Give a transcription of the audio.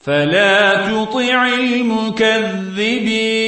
فلا تطع المكذبين.